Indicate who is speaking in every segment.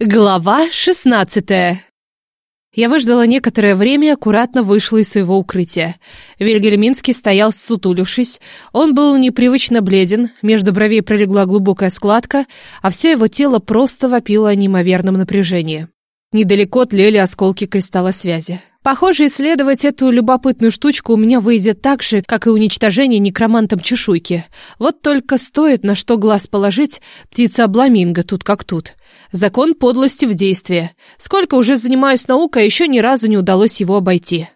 Speaker 1: Глава 16 Я выждала некоторое время и аккуратно вышла из своего укрытия. Вильгельминский стоял сутулившись. Он был непривычно бледен, между бровей пролегла глубокая складка, а все его тело просто вопило о неимоверном напряжении. Недалеко тлели осколки кристалла связи. Похоже, исследовать эту любопытную штучку у меня выйдет так же, как и уничтожение некромантом чешуйки. Вот только стоит на что глаз положить, птица обламинго тут как тут. Закон подлости в действии. Сколько уже занимаюсь наукой, еще ни разу не удалось его обойти.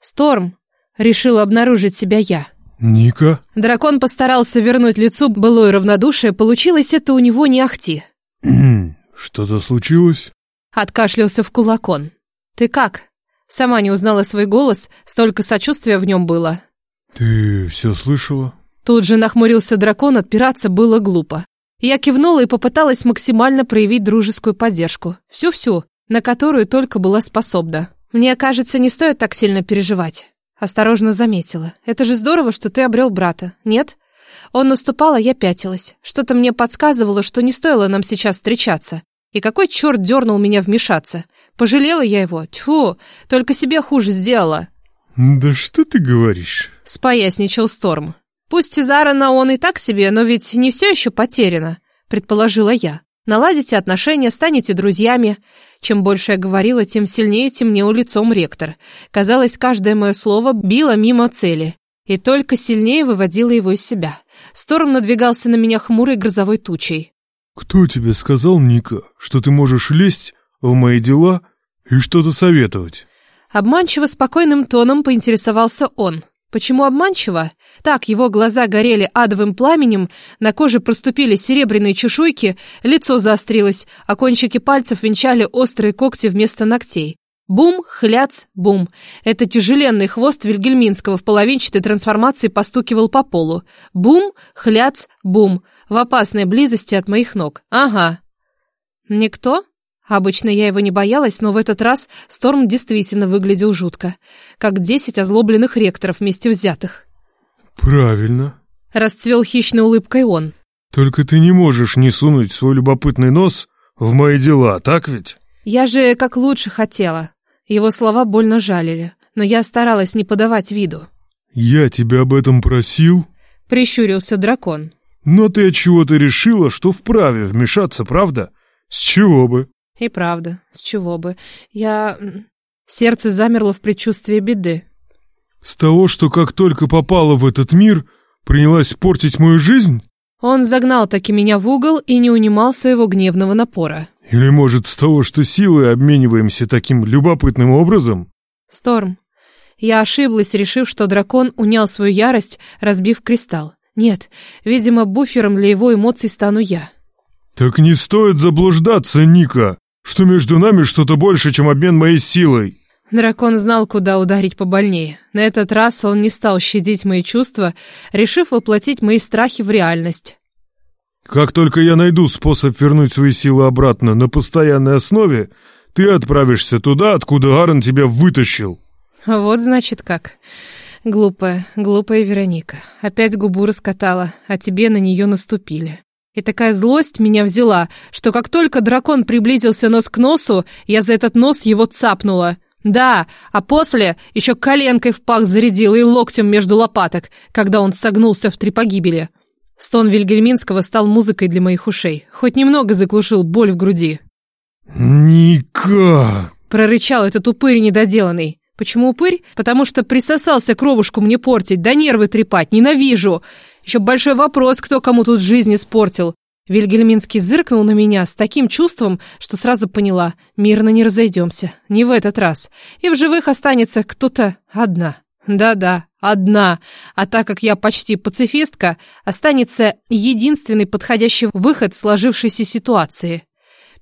Speaker 1: Сторм. Решила обнаружить себя я.
Speaker 2: Ника?
Speaker 1: Дракон постарался вернуть лицу былое равнодушие, получилось это у него не ахти.
Speaker 2: Что-то случилось?
Speaker 1: Откашлялся в кулакон. Ты как? Сама не узнала свой голос, столько сочувствия в нем было.
Speaker 2: Ты все слышала?
Speaker 1: Тут же нахмурился дракон, отпираться было глупо. Я кивнула и попыталась максимально проявить дружескую поддержку. Всю-всю, на которую только была способна. Мне кажется, не стоит так сильно переживать. Осторожно заметила. Это же здорово, что ты обрел брата, нет? Он наступал, а я пятилась. Что-то мне подсказывало, что не стоило нам сейчас встречаться. И какой черт дернул меня вмешаться? Пожалела я его? Тьфу, только себе хуже сделала.
Speaker 2: Да что ты говоришь?
Speaker 1: Споясничал Сторм. Пусть Зарана он и так себе, но ведь не все еще потеряно, предположила я. Наладите отношения, станете друзьями. Чем больше я говорила, тем сильнее темнел лицом ректор. Казалось, каждое мое слово било мимо цели. И только сильнее выводило его из себя. Сторм надвигался на меня хмурой грозовой тучей.
Speaker 2: Кто тебе сказал, Ника, что ты можешь лезть в мои дела и что-то советовать?
Speaker 1: Обманчиво спокойным тоном поинтересовался он. Почему обманчиво? Так, его глаза горели адовым пламенем, на коже проступили серебряные чешуйки, лицо заострилось, а кончики пальцев венчали острые когти вместо ногтей. Бум, хляц, бум. Это тяжеленный хвост Вильгельминского в половинчатой трансформации постукивал по полу. Бум, хляц, бум в опасной близости от моих ног. Ага. Никто? Обычно я его не боялась, но в этот раз Сторм действительно выглядел жутко. Как десять озлобленных ректоров вместе взятых.
Speaker 2: Правильно.
Speaker 1: Расцвел хищной улыбкой он.
Speaker 2: Только ты не можешь не сунуть свой любопытный нос в мои дела, так ведь?
Speaker 1: Я же как лучше хотела. Его слова больно жалили, но я старалась не подавать виду.
Speaker 2: Я тебя об этом просил?
Speaker 1: Прищурился дракон.
Speaker 2: Но ты от чего-то решила, что вправе вмешаться, правда? С чего бы?
Speaker 1: И правда, с чего бы? Я... Сердце замерло в предчувствии беды.
Speaker 2: С того, что как только попала в этот мир, принялась портить мою жизнь?
Speaker 1: Он загнал таки меня в угол и не унимал своего гневного напора.
Speaker 2: Или, может, с того, что силой обмениваемся таким любопытным образом?
Speaker 1: Сторм. Я ошиблась, решив, что дракон унял свою ярость, разбив кристалл. Нет, видимо, буфером для его эмоций стану я.
Speaker 2: Так не стоит заблуждаться, Ника, что между нами что-то больше, чем обмен моей силой.
Speaker 1: Дракон знал, куда ударить побольнее. На этот раз он не стал щадить мои чувства, решив воплотить мои страхи в реальность.
Speaker 2: Как только я найду способ вернуть свои силы обратно на постоянной основе, ты отправишься туда, откуда Аарон тебя вытащил.
Speaker 1: Вот значит как. Глупая, глупая Вероника. Опять губу раскатала, а тебе на нее наступили. И такая злость меня взяла, что как только дракон приблизился нос к носу, я за этот нос его цапнула. Да, а после еще коленкой в пах зарядила и локтем между лопаток, когда он согнулся в три погибели. Стон Вильгельминского стал музыкой для моих ушей, хоть немного заглушил боль в груди.
Speaker 2: «Ника!»
Speaker 1: — прорычал этот упырь недоделанный. Почему упырь? Потому что присосался кровушку мне портить, да нервы трепать, ненавижу. Еще большой вопрос, кто кому тут жизнь испортил. Вильгельминский зыркнул на меня с таким чувством, что сразу поняла, мирно не разойдемся, не в этот раз. И в живых останется кто-то одна. Да-да, одна. А так как я почти пацифистка, останется единственный подходящий выход в сложившейся ситуации.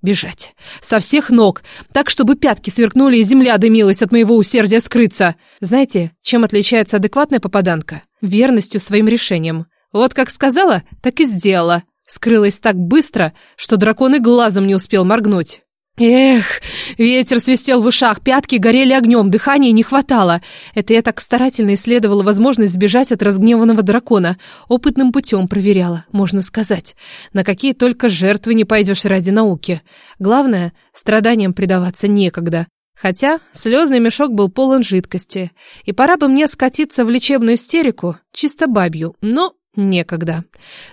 Speaker 1: Бежать. Со всех ног. Так, чтобы пятки сверкнули и земля дымилась от моего усердия скрыться. Знаете, чем отличается адекватная попаданка? Верностью своим решениям. Вот как сказала, так и сделала. Скрылась так быстро, что дракон и глазом не успел моргнуть. Эх, ветер свистел в ушах, пятки горели огнем, дыхания не хватало. Это я так старательно исследовала возможность сбежать от разгневанного дракона. Опытным путем проверяла, можно сказать. На какие только жертвы не пойдешь ради науки. Главное, страданиям предаваться некогда. Хотя слезный мешок был полон жидкости, и пора бы мне скатиться в лечебную истерику, чисто бабью, но Некогда.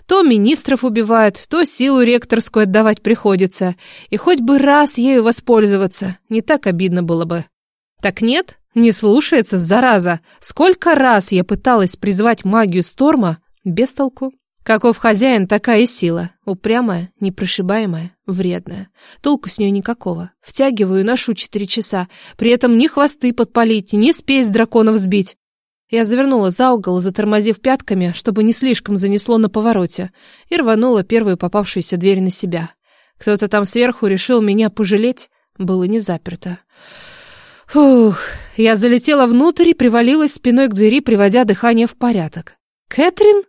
Speaker 1: То министров убивают, то силу ректорскую отдавать приходится. И хоть бы раз ею воспользоваться, не так обидно было бы. Так нет, не слушается, зараза. Сколько раз я пыталась призвать магию Сторма, без толку. Каков хозяин, такая и сила. Упрямая, непрошибаемая, вредная. Толку с нее никакого. Втягиваю, ношу четыре часа. При этом ни хвосты подпалить, ни спесь драконов сбить. Я завернула за угол, затормозив пятками, чтобы не слишком занесло на повороте, и рванула первую попавшуюся дверь на себя. Кто-то там сверху решил меня пожалеть, было не заперто. Фух, я залетела внутрь и привалилась спиной к двери, приводя дыхание в порядок. «Кэтрин?»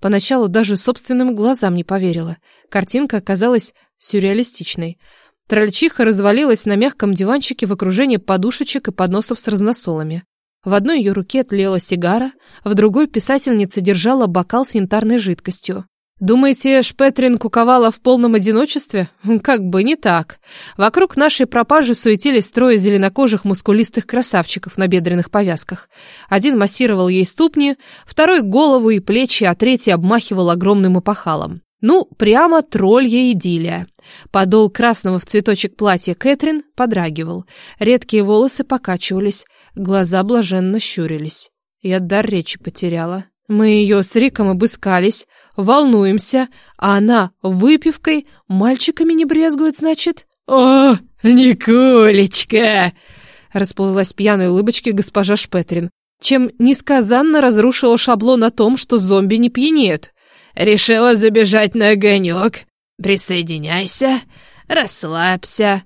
Speaker 1: Поначалу даже собственным глазам не поверила. Картинка оказалась сюрреалистичной. Трольчиха развалилась на мягком диванчике в окружении подушечек и подносов с разносолами. В одной ее руке тлела сигара, в другой писательница держала бокал с янтарной жидкостью. Думаете, Шпетрин куковала в полном одиночестве? Как бы не так. Вокруг нашей пропажи суетились трое зеленокожих мускулистых красавчиков на бедренных повязках. Один массировал ей ступни, второй — голову и плечи, а третий обмахивал огромным опахалом. Ну, прямо троллья идиллия. Подол красного в цветочек платья Кэтрин подрагивал. Редкие волосы покачивались. Глаза блаженно щурились. Я дар речи потеряла. Мы ее с Риком обыскались, волнуемся, а она выпивкой мальчиками не брезгует, значит?
Speaker 3: «О, Николечка!»
Speaker 1: Расплылась пьяной улыбочки госпожа Шпетрин, чем несказанно разрушила шаблон о том, что зомби не пьянеют.
Speaker 3: «Решила забежать на огонек. Присоединяйся, расслабься,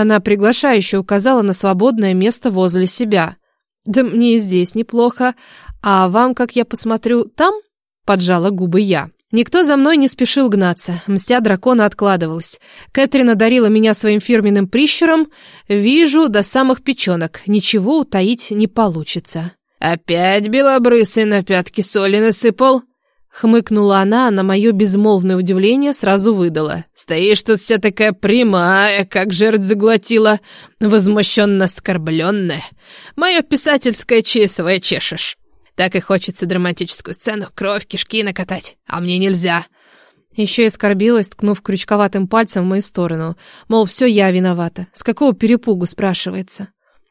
Speaker 1: она приглашающе указала на свободное место возле себя. «Да мне и здесь неплохо. А вам, как я посмотрю, там?» Поджала губы я. Никто за мной не спешил гнаться. Мстя дракона откладывалась. Кэтрин одарила меня своим фирменным прищуром. Вижу до самых печенок. Ничего утаить не получится.
Speaker 3: «Опять белобрысый на пятки соли насыпал?»
Speaker 1: Хмыкнула она, а на мое безмолвное удивление сразу выдала.
Speaker 3: «Стоишь тут вся такая прямая, как жертв заглотила, возмущенно оскорбленная. Мое писательское чесовое чешешь. Так и хочется драматическую сцену, кровь, кишки накатать, а мне нельзя».
Speaker 1: Еще и оскорбилась, ткнув крючковатым пальцем в мою сторону. Мол, все я виновата. С какого перепугу, спрашивается.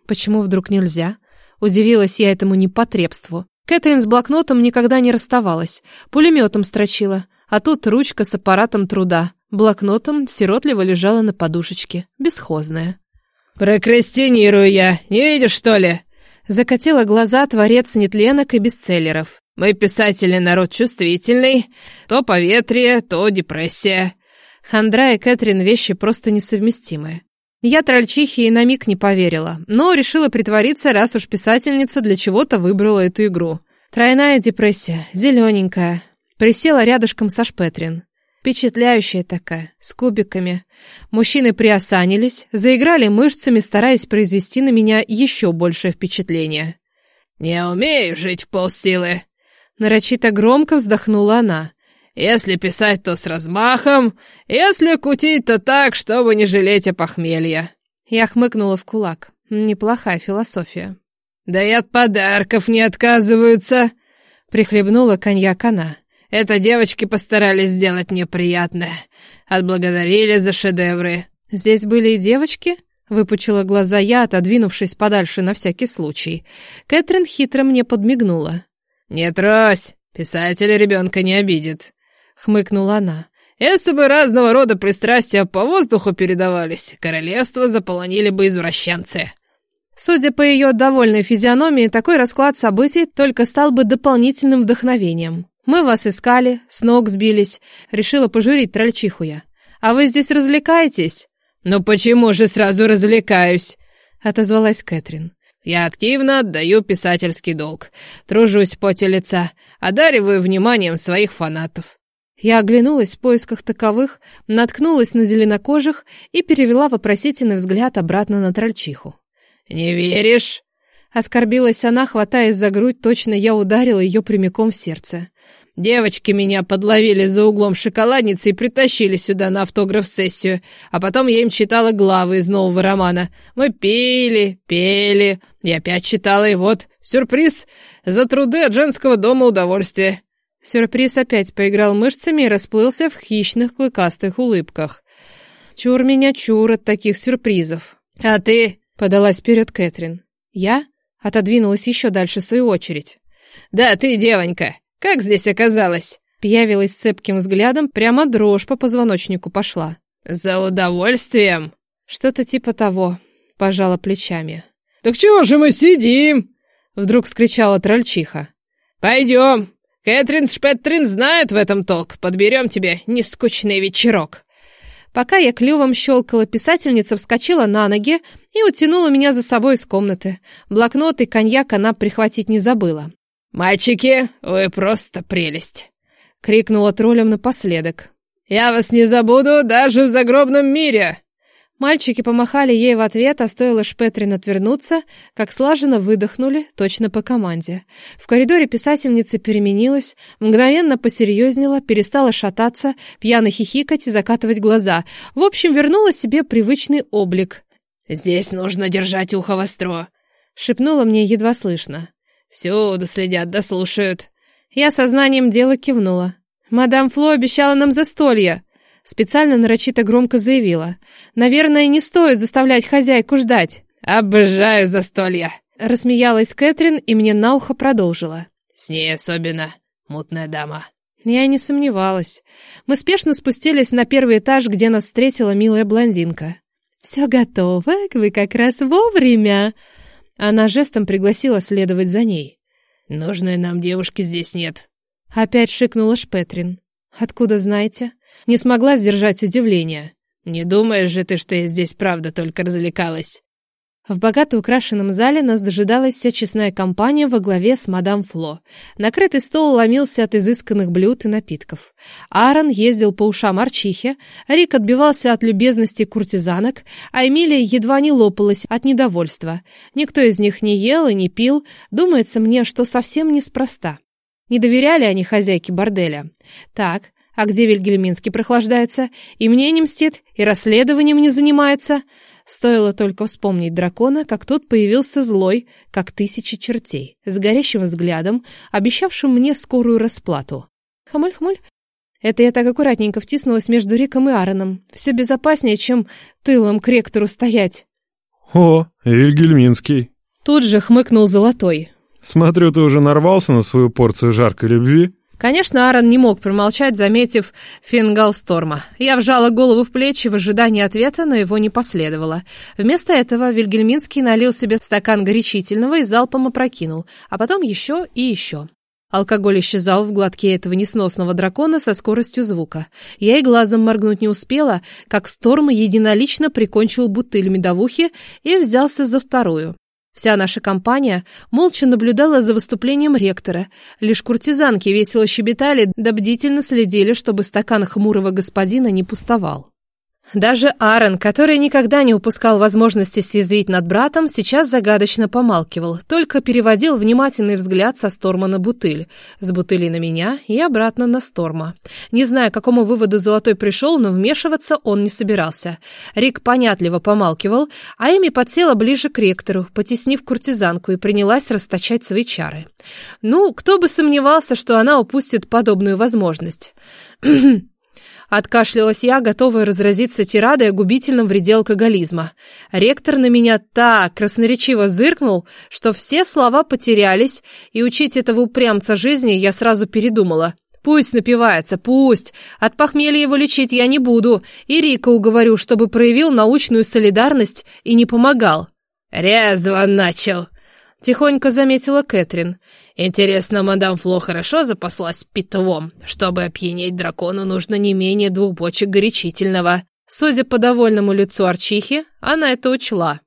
Speaker 1: Почему вдруг нельзя? Удивилась я этому непотребству. Кэтрин с блокнотом никогда не расставалась. Пулеметом строчила. А тут ручка с аппаратом труда. Блокнотом сиротливо лежала на подушечке. Бесхозная.
Speaker 3: «Прокрастинирую я. Не видишь, что ли?»
Speaker 1: Закатила глаза творец нетленок и бестселлеров.
Speaker 3: «Мы, писатели, народ чувствительный. То поветрие, то депрессия».
Speaker 1: Хандра и Кэтрин вещи просто несовместимые. Я трольчихе и на миг не поверила, но решила притвориться, раз уж писательница для чего-то выбрала эту игру. Тройная депрессия, зелененькая. Присела рядышком со Шпетрин. Впечатляющая такая, с кубиками. Мужчины приосанились, заиграли мышцами, стараясь произвести на меня еще большее впечатление.
Speaker 3: «Не умею жить в полсилы!»
Speaker 1: Нарочито громко вздохнула она.
Speaker 3: Если писать, то с размахом, если кутить, то так, чтобы не жалеть о похмелье».
Speaker 1: Я хмыкнула в кулак. Неплохая философия.
Speaker 3: «Да и от подарков не отказываются!» Прихлебнула коньяк она. «Это девочки постарались сделать мне приятное. Отблагодарили за шедевры».
Speaker 1: «Здесь были и девочки?» Выпучила глаза я, отодвинувшись подальше на всякий случай. Кэтрин хитро мне подмигнула.
Speaker 3: «Не трось, писатель ребенка не обидит». — хмыкнула она. «Если бы разного рода пристрастия по воздуху передавались, королевство заполонили бы извращенцы».
Speaker 1: Судя по ее довольной физиономии, такой расклад событий только стал бы дополнительным вдохновением. «Мы вас искали, с ног сбились», — решила пожурить трольчиху я. «А вы здесь развлекаетесь?»
Speaker 3: «Ну почему же сразу развлекаюсь?»
Speaker 1: — отозвалась Кэтрин.
Speaker 3: «Я активно отдаю писательский долг, тружусь поте лица, одариваю вниманием своих фанатов.
Speaker 1: Я оглянулась в поисках таковых, наткнулась на зеленокожих и перевела вопросительный взгляд обратно на трольчиху.
Speaker 3: «Не веришь?»
Speaker 1: Оскорбилась она, хватаясь за грудь, точно я ударила ее прямиком в сердце.
Speaker 3: Девочки меня подловили за углом шоколадницы и притащили сюда на автограф-сессию, а потом я им читала главы из нового романа. Мы пели, пели, и опять читала, и вот, сюрприз, за труды от женского дома удовольствия.
Speaker 1: Сюрприз опять поиграл мышцами и расплылся в хищных клыкастых улыбках. Чур меня чур от таких сюрпризов.
Speaker 3: «А ты?»
Speaker 1: — подалась вперед Кэтрин. «Я?» — отодвинулась еще дальше свою очередь.
Speaker 3: «Да, ты, девонька, как здесь оказалась?»
Speaker 1: Пьявилась цепким взглядом, прямо дрожь по позвоночнику пошла.
Speaker 3: «За удовольствием?»
Speaker 1: «Что-то типа того», — пожала плечами.
Speaker 3: «Так чего же мы сидим?»
Speaker 1: Вдруг вскричала трольчиха.
Speaker 3: «Пойдем, Кэтрин Шпеттрин знает в этом толк. Подберем тебе нескучный вечерок».
Speaker 1: Пока я клювом щелкала, писательница вскочила на ноги и утянула меня за собой из комнаты. Блокнот и коньяк она прихватить не забыла.
Speaker 3: «Мальчики, вы просто прелесть!»
Speaker 1: — крикнула троллем напоследок.
Speaker 3: «Я вас не забуду даже в загробном мире!»
Speaker 1: Мальчики помахали ей в ответ, а стоило Шпетрин отвернуться, как слаженно выдохнули, точно по команде. В коридоре писательница переменилась, мгновенно посерьезнела, перестала шататься, пьяно хихикать и закатывать глаза. В общем, вернула себе привычный облик.
Speaker 3: «Здесь нужно держать ухо востро», —
Speaker 1: шепнула мне едва слышно.
Speaker 3: «Всюду следят, да слушают».
Speaker 1: Я сознанием дела кивнула. «Мадам Фло обещала нам застолье», Специально нарочито громко заявила. «Наверное, не стоит заставлять хозяйку ждать».
Speaker 3: «Обожаю застолья!»
Speaker 1: Рассмеялась Кэтрин и мне на ухо продолжила.
Speaker 3: «С ней особенно мутная дама».
Speaker 1: Я не сомневалась. Мы спешно спустились на первый этаж, где нас встретила милая блондинка. «Все готово, вы как раз вовремя!» Она жестом пригласила следовать за ней.
Speaker 3: «Нужной нам девушки здесь нет».
Speaker 1: Опять шикнула Шпетрин. «Откуда знаете?» Не смогла сдержать удивление.
Speaker 3: «Не думаешь же ты, что я здесь правда только развлекалась?»
Speaker 1: В богато украшенном зале нас дожидалась вся честная компания во главе с мадам Фло. Накрытый стол ломился от изысканных блюд и напитков. Аарон ездил по ушам Арчихе, Рик отбивался от любезности куртизанок, а Эмилия едва не лопалась от недовольства. Никто из них не ел и не пил, думается мне, что совсем неспроста. Не доверяли они хозяйке борделя. Так, а где Вильгельминский прохлаждается? И мне не мстит, и расследованием не занимается. Стоило только вспомнить дракона, как тот появился злой, как тысячи чертей, с горящим взглядом, обещавшим мне скорую расплату. Хмыль-хмыль. Это я так аккуратненько втиснулась между Риком и Аароном. Все безопаснее, чем тылом к ректору стоять.
Speaker 2: «О, Вильгельминский!»
Speaker 1: Тут же хмыкнул Золотой.
Speaker 2: «Смотрю, ты уже нарвался на свою порцию жаркой любви?»
Speaker 1: Конечно, Аарон не мог промолчать, заметив фингал Сторма. Я вжала голову в плечи в ожидании ответа, но его не последовало. Вместо этого Вильгельминский налил себе стакан горячительного и залпом опрокинул, а потом еще и еще. Алкоголь исчезал в глотке этого несносного дракона со скоростью звука. Я и глазом моргнуть не успела, как Сторм единолично прикончил бутыль медовухи и взялся за вторую. Вся наша компания молча наблюдала за выступлением ректора. Лишь куртизанки весело щебетали, да бдительно следили, чтобы стакан хмурого господина не пустовал. Даже Аарон, который никогда не упускал возможности съязвить над братом, сейчас загадочно помалкивал, только переводил внимательный взгляд со Сторма на бутыль, с бутыли на меня и обратно на Сторма. Не знаю, к какому выводу Золотой пришел, но вмешиваться он не собирался. Рик понятливо помалкивал, а Эми подсела ближе к ректору, потеснив куртизанку и принялась расточать свои чары. Ну, кто бы сомневался, что она упустит подобную возможность. Откашлялась я, готовая разразиться тирадой о губительном вреде алкоголизма. Ректор на меня так красноречиво зыркнул, что все слова потерялись, и учить этого упрямца жизни я сразу передумала. Пусть напивается, пусть. От похмелья его лечить я не буду. И Рика уговорю, чтобы проявил научную солидарность и не помогал.
Speaker 3: «Резво начал», — тихонько заметила Кэтрин. Интересно, мадам Фло хорошо запаслась питвом. Чтобы опьянеть дракону, нужно не менее двух бочек горячительного. Судя по довольному лицу Арчихи, она это учла.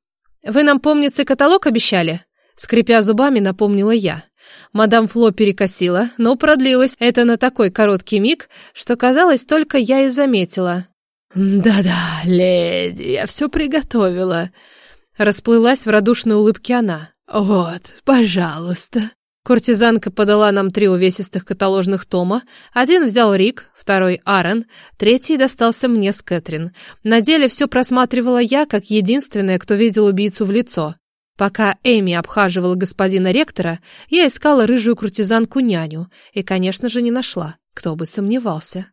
Speaker 3: «Вы нам, помнится, каталог обещали?» Скрипя зубами, напомнила я.
Speaker 1: Мадам Фло перекосила, но продлилось это на такой короткий миг, что, казалось, только я и заметила.
Speaker 3: «Да-да, леди, я все приготовила», — расплылась в радушной улыбке она. «Вот, пожалуйста».
Speaker 1: Куртизанка подала нам три увесистых каталожных тома. Один взял Рик, второй — Аарон, третий достался мне с Кэтрин. На деле все просматривала я, как единственная, кто видел убийцу в лицо. Пока Эми обхаживала господина ректора, я искала рыжую куртизанку-няню и, конечно же, не нашла. Кто бы сомневался.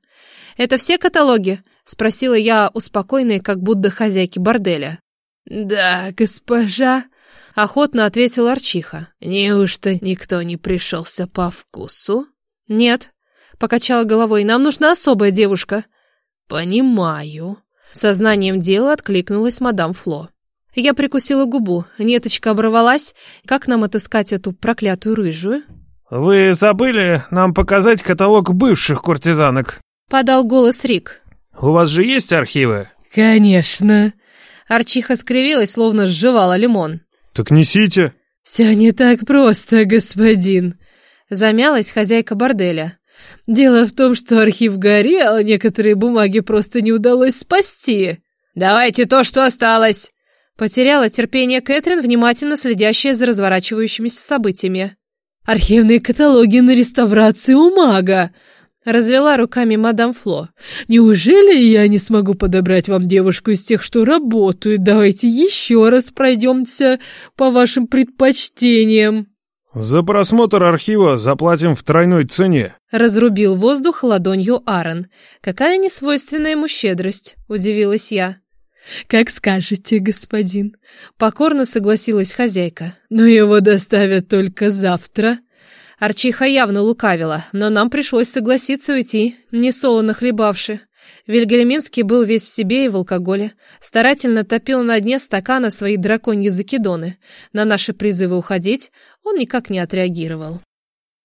Speaker 1: «Это все каталоги?» — спросила я у как будто хозяйки борделя.
Speaker 3: «Да, госпожа», — охотно ответил Арчиха. «Неужто никто не пришелся по вкусу?»
Speaker 1: «Нет», — покачала головой, — «нам нужна особая девушка».
Speaker 3: «Понимаю».
Speaker 1: Сознанием дела откликнулась мадам Фло. Я прикусила губу. Неточка оборвалась. Как нам отыскать эту проклятую рыжую?
Speaker 4: «Вы забыли нам показать каталог бывших куртизанок?»
Speaker 1: Подал голос Рик.
Speaker 4: «У вас же есть архивы?»
Speaker 3: «Конечно».
Speaker 1: Арчиха скривилась, словно сживала лимон.
Speaker 2: «Так несите».
Speaker 3: «Все не так просто, господин», —
Speaker 1: замялась хозяйка борделя.
Speaker 3: «Дело в том, что архив горел, некоторые бумаги просто не удалось спасти».
Speaker 1: «Давайте то, что осталось!» Потеряла терпение Кэтрин, внимательно следящая за разворачивающимися событиями.
Speaker 3: «Архивные каталоги на реставрацию у мага!»
Speaker 1: Развела руками мадам Фло.
Speaker 3: «Неужели я не смогу подобрать вам девушку из тех, что работают? Давайте еще раз пройдемся по вашим предпочтениям».
Speaker 2: «За просмотр архива заплатим в тройной цене», —
Speaker 1: разрубил воздух ладонью Аарон. «Какая несвойственная ему щедрость», — удивилась я.
Speaker 3: «Как скажете, господин», —
Speaker 1: покорно согласилась хозяйка.
Speaker 3: «Но его доставят только завтра».
Speaker 1: Арчиха явно лукавила, но нам пришлось согласиться уйти, не солоно хлебавши. Вильгельминский был весь в себе и в алкоголе. Старательно топил на дне стакана свои драконьи закидоны. На наши призывы уходить он никак не отреагировал.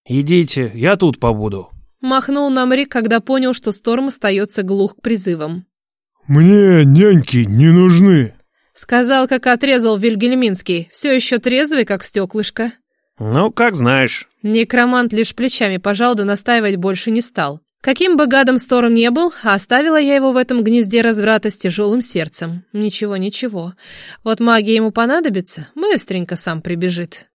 Speaker 4: «Идите, я тут побуду».
Speaker 1: Махнул нам Рик, когда понял, что Сторм остается глух к призывам.
Speaker 2: «Мне няньки не нужны», —
Speaker 1: сказал, как отрезал Вильгельминский, все еще трезвый, как стеклышко.
Speaker 4: «Ну, как знаешь».
Speaker 1: Некромант лишь плечами пожал, да настаивать больше не стал. Каким бы гадом Сторм не был, оставила я его в этом гнезде разврата с тяжелым сердцем. Ничего, ничего. Вот магия ему понадобится, быстренько сам прибежит.